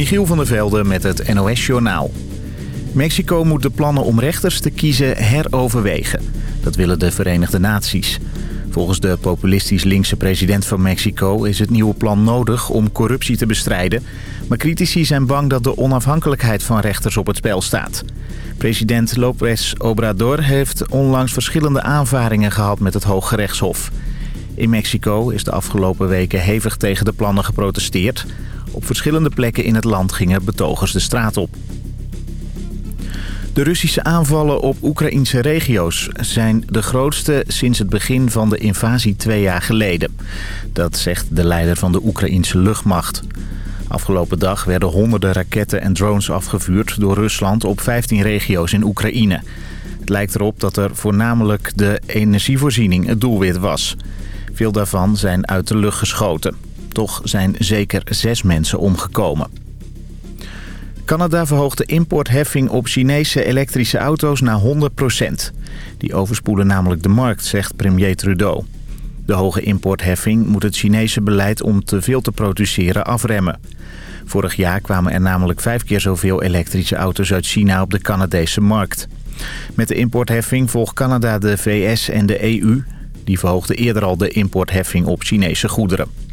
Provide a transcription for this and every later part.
Michiel van der Velde met het NOS-journaal. Mexico moet de plannen om rechters te kiezen heroverwegen. Dat willen de Verenigde Naties. Volgens de populistisch linkse president van Mexico is het nieuwe plan nodig om corruptie te bestrijden. Maar critici zijn bang dat de onafhankelijkheid van rechters op het spel staat. President López Obrador heeft onlangs verschillende aanvaringen gehad met het Hooggerechtshof. In Mexico is de afgelopen weken hevig tegen de plannen geprotesteerd. Op verschillende plekken in het land gingen betogers de straat op. De Russische aanvallen op Oekraïnse regio's zijn de grootste sinds het begin van de invasie twee jaar geleden. Dat zegt de leider van de Oekraïnse luchtmacht. Afgelopen dag werden honderden raketten en drones afgevuurd door Rusland op 15 regio's in Oekraïne. Het lijkt erop dat er voornamelijk de energievoorziening het doelwit was. Veel daarvan zijn uit de lucht geschoten. Toch zijn zeker zes mensen omgekomen. Canada verhoogt de importheffing op Chinese elektrische auto's naar 100% Die overspoelen namelijk de markt, zegt premier Trudeau. De hoge importheffing moet het Chinese beleid om te veel te produceren afremmen. Vorig jaar kwamen er namelijk vijf keer zoveel elektrische auto's uit China op de Canadese markt. Met de importheffing volgt Canada de VS en de EU. Die verhoogden eerder al de importheffing op Chinese goederen.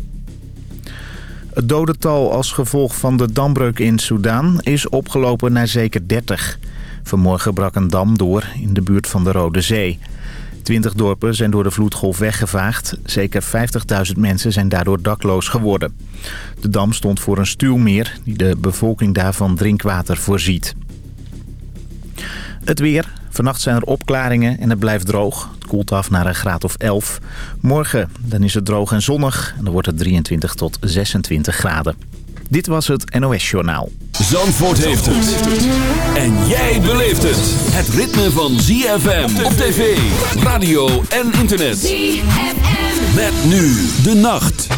Het dodental als gevolg van de dambreuk in Soudaan is opgelopen naar zeker 30. Vanmorgen brak een dam door in de buurt van de Rode Zee. Twintig dorpen zijn door de vloedgolf weggevaagd. Zeker 50.000 mensen zijn daardoor dakloos geworden. De dam stond voor een stuwmeer die de bevolking daarvan drinkwater voorziet. Het weer. Vannacht zijn er opklaringen en het blijft droog. Het koelt af naar een graad of 11. Morgen dan is het droog en zonnig en dan wordt het 23 tot 26 graden. Dit was het NOS Journaal. Zandvoort heeft het. En jij beleeft het. Het ritme van ZFM op tv, radio en internet. ZFM. Met nu de nacht.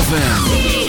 ZFM.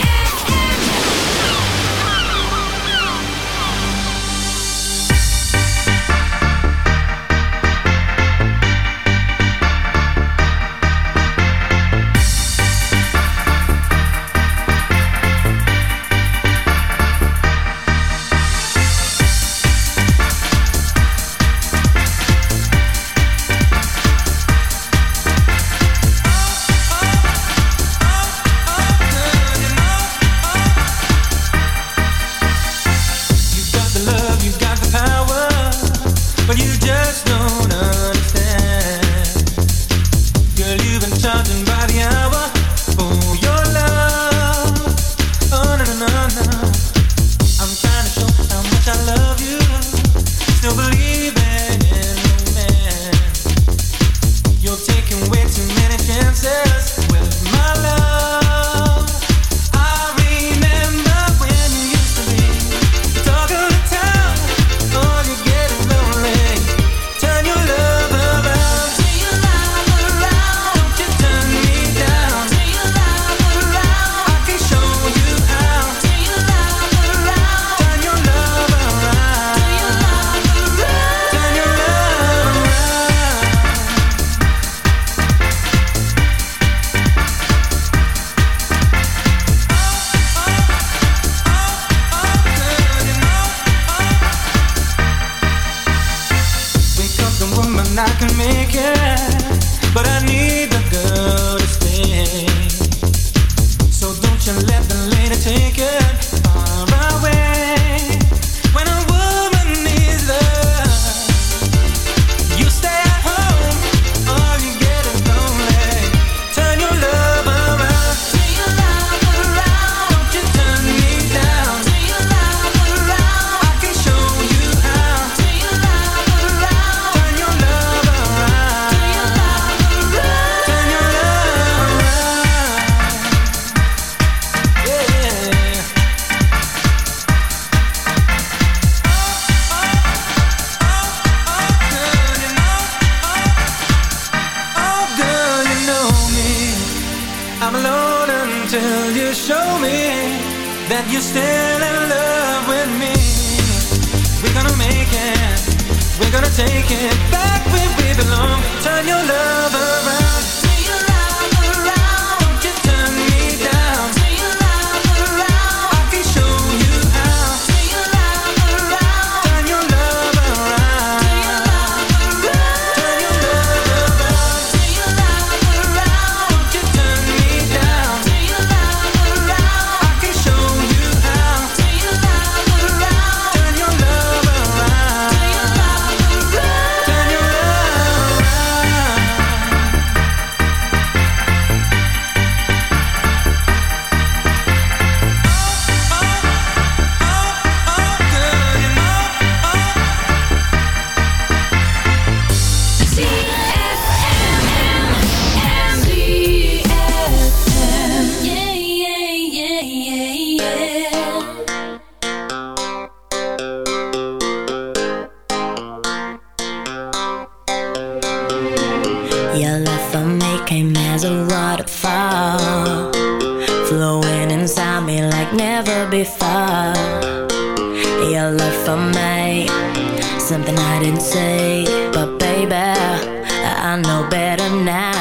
Flowing inside me like never before. Your love for me Something I didn't say But baby, I know better now.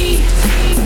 breathe.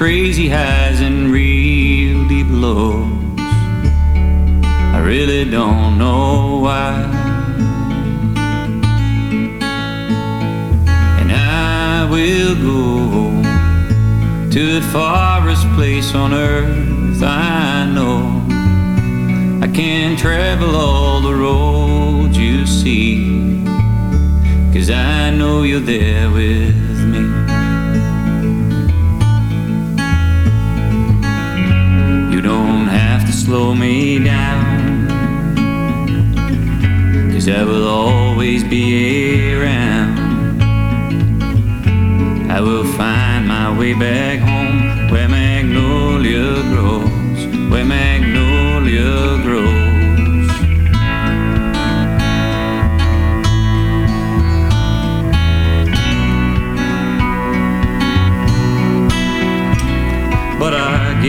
crazy high.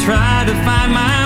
try to find my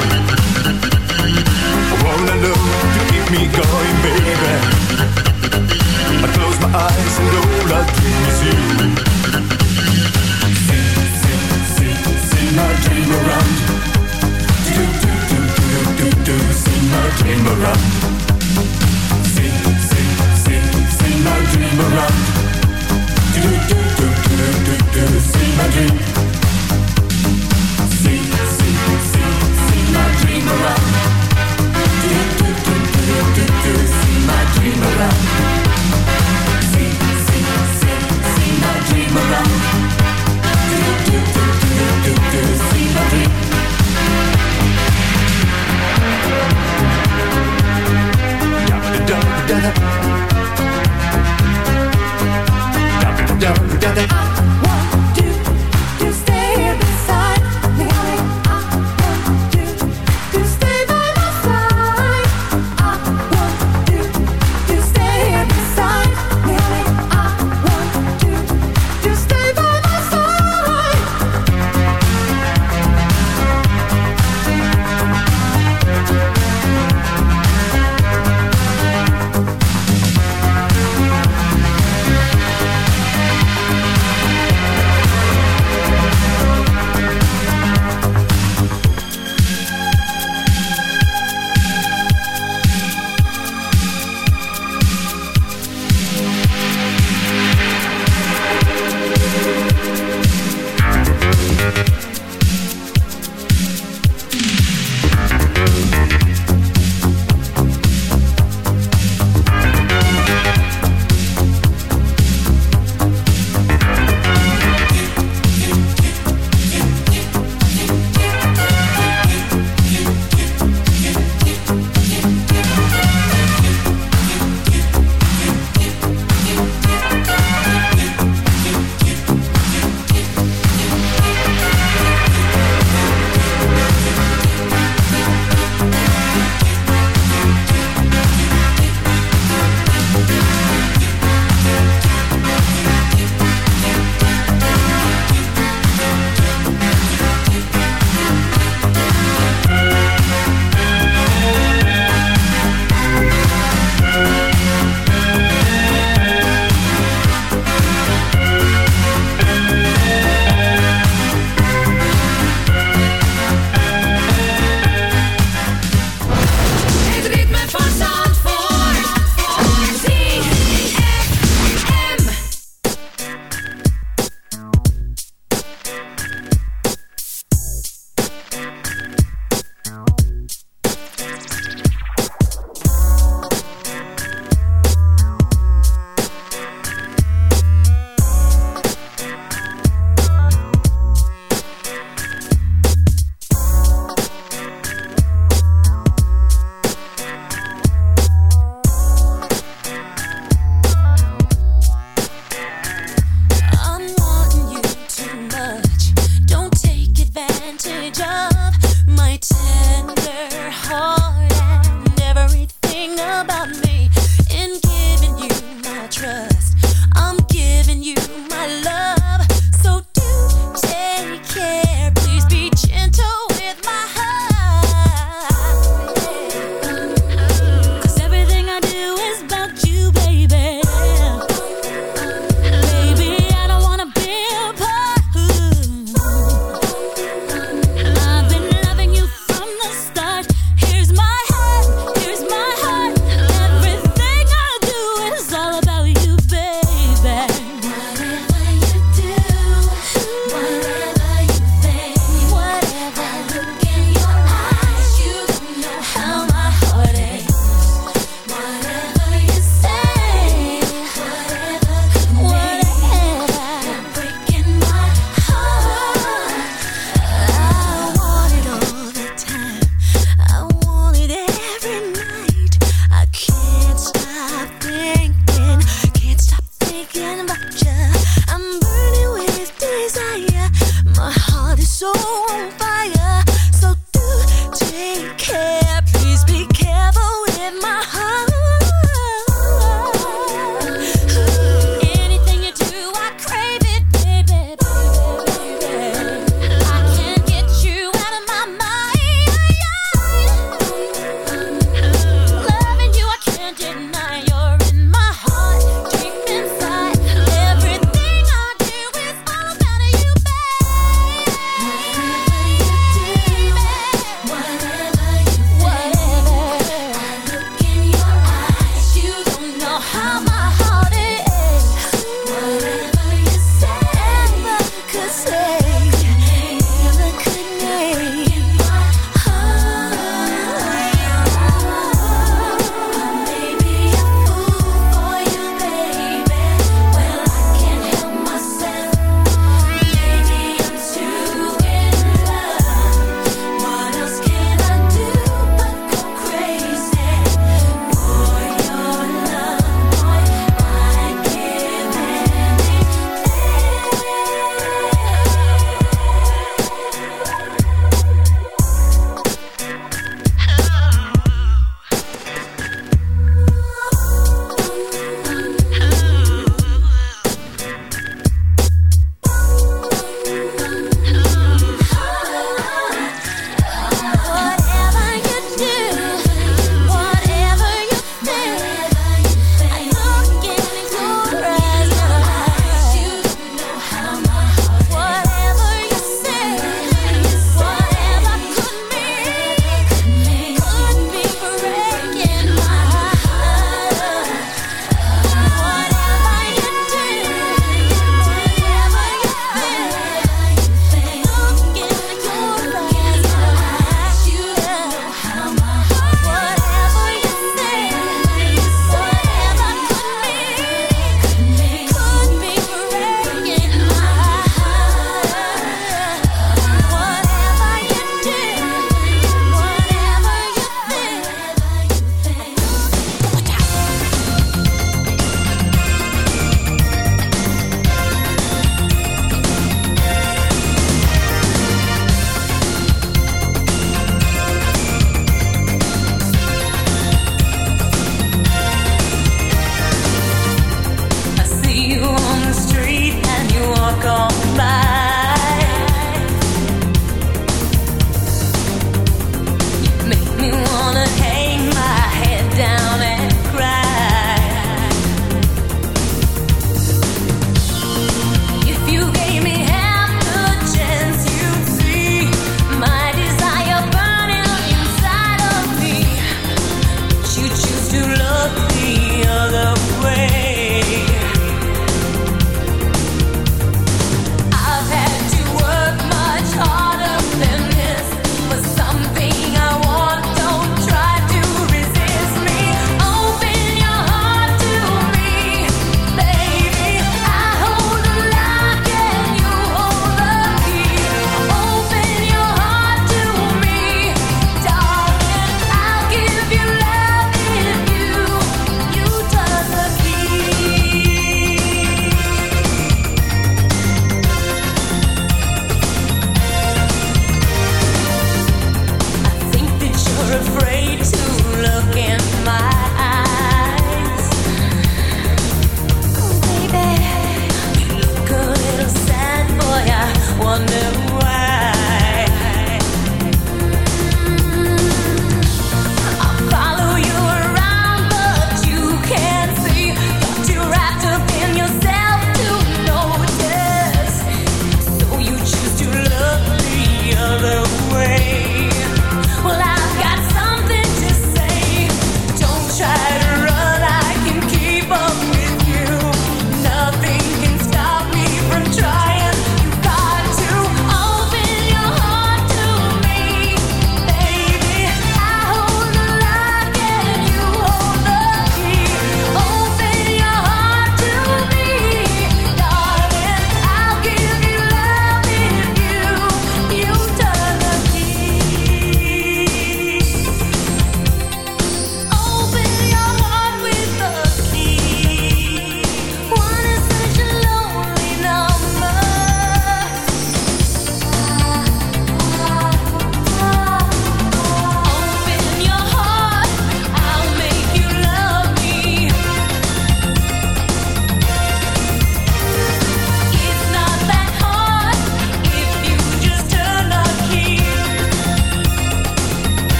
Love to keep me going, baby.